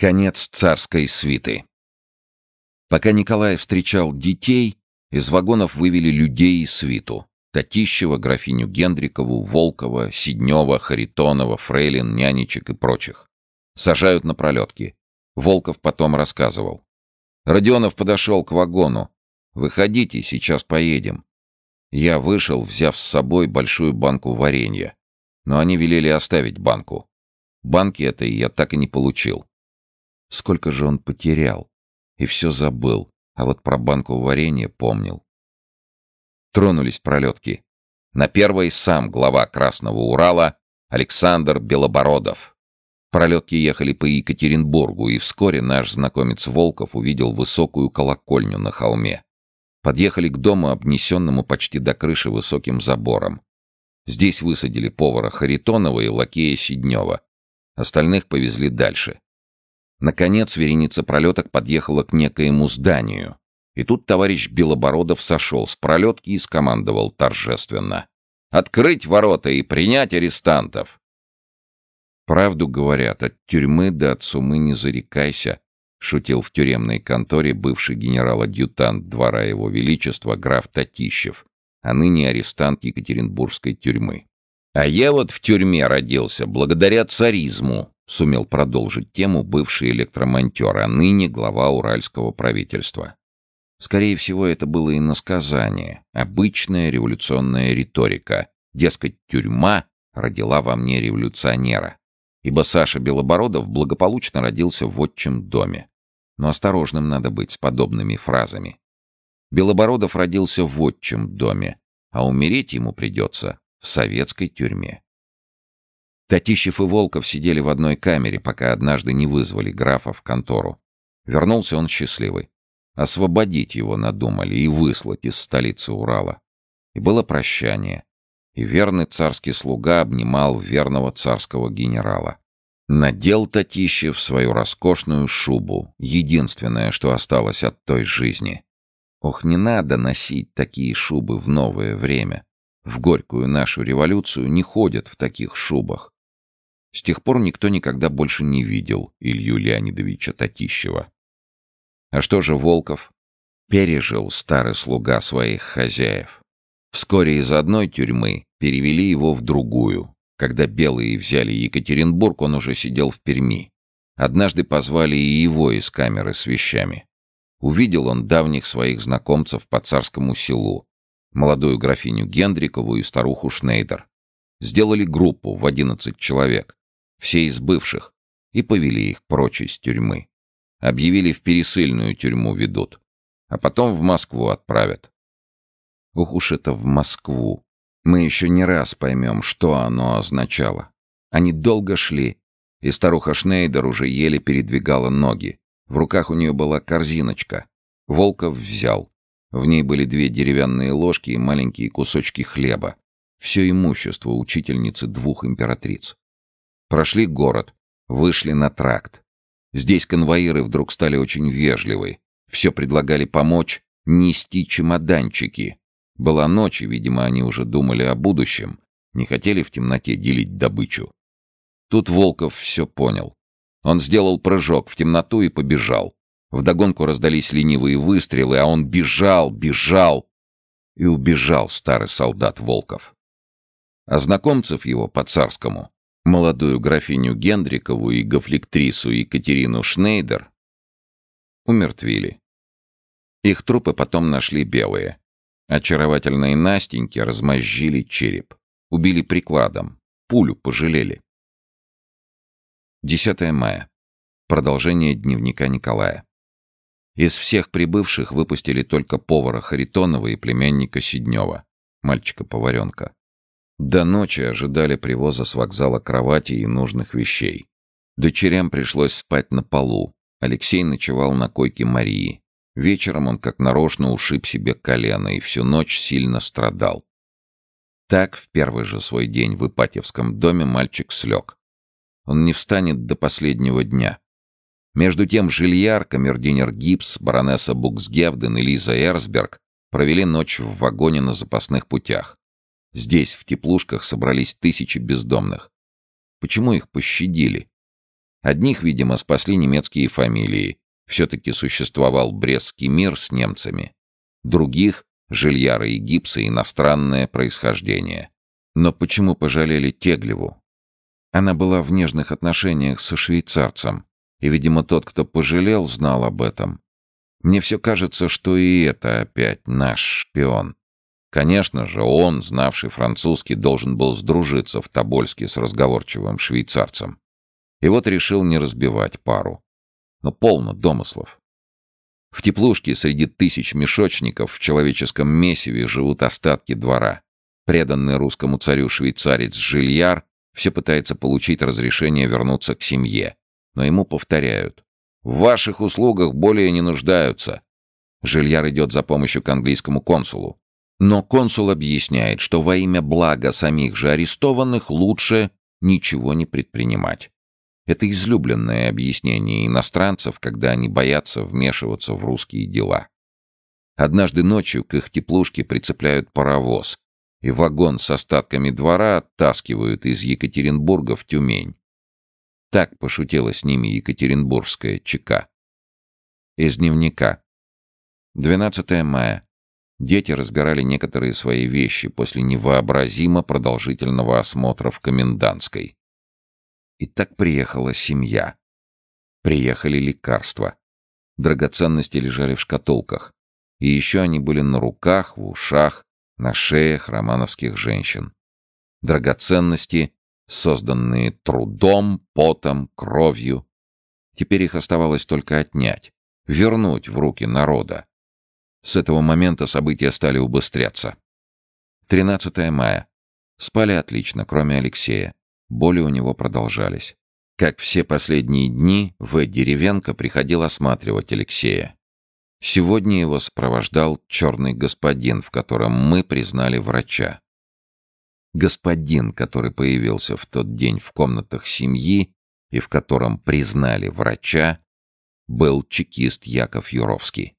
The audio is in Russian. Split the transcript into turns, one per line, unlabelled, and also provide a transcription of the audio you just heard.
Конец царской свиты. Пока Николай встречал детей, из вагонов вывели людей и свиту. Татищева, графиню Гендрикову, Волкова, Сиднева, Харитонова, Фрейлин, нянечек и прочих. Сажают на пролетки. Волков потом рассказывал. Родионов подошел к вагону. «Выходите, сейчас поедем». Я вышел, взяв с собой большую банку варенья. Но они велели оставить банку. Банки этой я так и не получил. Сколько же он потерял? И все забыл, а вот про банку варенья помнил. Тронулись пролетки. На первой сам глава Красного Урала Александр Белобородов. Пролетки ехали по Екатеринбургу, и вскоре наш знакомец Волков увидел высокую колокольню на холме. Подъехали к дому, обнесенному почти до крыши высоким забором. Здесь высадили повара Харитонова и лакея Сиднева. Остальных повезли дальше. Наконец вереница пролеток подъехала к некоему зданию. И тут товарищ Белобородов сошел с пролетки и скомандовал торжественно. «Открыть ворота и принять арестантов!» «Правду говорят, от тюрьмы до от сумы не зарекайся», — шутил в тюремной конторе бывший генерал-адъютант двора его величества граф Татищев, а ныне арестант Екатеринбургской тюрьмы. «А я вот в тюрьме родился благодаря царизму», сумел продолжить тему бывший электромонтер, а ныне глава уральского правительства. Скорее всего, это было иносказание, обычная революционная риторика. Дескать, тюрьма родила во мне революционера. Ибо Саша Белобородов благополучно родился в отчим доме. Но осторожным надо быть с подобными фразами. Белобородов родился в отчим доме, а умереть ему придется в советской тюрьме. Татищев и Волков сидели в одной камере, пока однажды не вызвали графа в контору. Вернулся он счастливый. Освободить его надумали и выслать из столицы Урала. И было прощание. И верный царский слуга обнимал верного царского генерала. Надел Татищев свою роскошную шубу, единственное, что осталось от той жизни. Ох, не надо носить такие шубы в новое время. В горькую нашу революцию не ходят в таких шубах. С тех пор никто никогда больше не видел Илью Леонидовича Татищева. А что же Волков? Пережил старый слуга своих хозяев. Вскоре из одной тюрьмы перевели его в другую. Когда белые взяли Екатеринбург, он уже сидел в Перми. Однажды позвали и его из камеры с вещами. Увидел он давних своих знакомцев по царскому селу, молодую графиню Гендрикову и старуху Шнейдер. Сделали группу в одиннадцать человек все из бывших, и повели их прочь из тюрьмы. Объявили в пересыльную тюрьму ведут, а потом в Москву отправят. Ух уж это в Москву. Мы еще не раз поймем, что оно означало. Они долго шли, и старуха Шнейдер уже еле передвигала ноги. В руках у нее была корзиночка. Волков взял. В ней были две деревянные ложки и маленькие кусочки хлеба. Все имущество учительницы двух императриц. Прошли город, вышли на тракт. Здесь конвоиры вдруг стали очень вежливы. Все предлагали помочь нести чемоданчики. Была ночь, и, видимо, они уже думали о будущем, не хотели в темноте делить добычу. Тут Волков все понял. Он сделал прыжок в темноту и побежал. Вдогонку раздались ленивые выстрелы, а он бежал, бежал. И убежал старый солдат Волков. А знакомцев его по-царскому молодую графиню Гендрикову и гофлектрису Екатерину Шнейдер умертвили. Их трупы потом нашли белые. Очаровательные Настеньки размозжили череп. Убили прикладом. Пулю пожалели. 10 мая. Продолжение дневника Николая. Из всех прибывших выпустили только повара Харитонова и племянника Сиднева, мальчика-поваренка. До ночи ожидали привоза с вокзала кровати и нужных вещей. Дочерям пришлось спать на полу. Алексей ночевал на койке Марии. Вечером он как нарочно ушиб себе колено и всю ночь сильно страдал. Так, в первый же свой день в Ипатьевском доме мальчик слег. Он не встанет до последнего дня. Между тем Жильяр, камердинер Гипс, баронесса Буксгевден и Лиза Эрсберг провели ночь в вагоне на запасных путях. Здесь, в теплушках, собрались тысячи бездомных. Почему их пощадили? Одних, видимо, спасли немецкие фамилии. Все-таки существовал Брестский мир с немцами. Других — жильяры и гипсы иностранное происхождение. Но почему пожалели Теглеву? Она была в нежных отношениях со швейцарцем, и, видимо, тот, кто пожалел, знал об этом. Мне все кажется, что и это опять наш шпион. Конечно же, он, знавший французский, должен был сдружиться в Тобольске с разговорчивым швейцарцем. И вот решил не разбивать пару. Но полно домыслов. В теплушке среди тысяч мешочников в человеческом месиве живут остатки двора. Преданный русскому царю швейцарец Жильяр все пытается получить разрешение вернуться к семье. Но ему повторяют. В ваших услугах более не нуждаются. Жильяр идет за помощью к английскому консулу. Но консул объясняет, что во имя блага самих же арестованных лучше ничего не предпринимать. Это излюбленное объяснение иностранцев, когда они боятся вмешиваться в русские дела. Однажды ночью к их теплушке прицепляют паровоз, и вагон с остатками двора оттаскивают из Екатеринбурга в Тюмень. Так пошутила с ними екатеринбургская ЧК. Из дневника. 12 мая. Дети разбирали некоторые свои вещи после невообразимо продолжительного осмотра в комендантской. И так приехала семья. Приехали лекарства. Драгоценности лежали в шкатулках. И еще они были на руках, в ушах, на шеях романовских женщин. Драгоценности, созданные трудом, потом, кровью. Теперь их оставалось только отнять, вернуть в руки народа. С этого момента события стали убыстряться. 13 мая. Спали отлично, кроме Алексея. Боли у него продолжались. Как все последние дни, В. Деревенко приходил осматривать Алексея. Сегодня его сопровождал черный господин, в котором мы признали врача. Господин, который появился в тот день в комнатах семьи и в котором признали врача, был чекист Яков Юровский.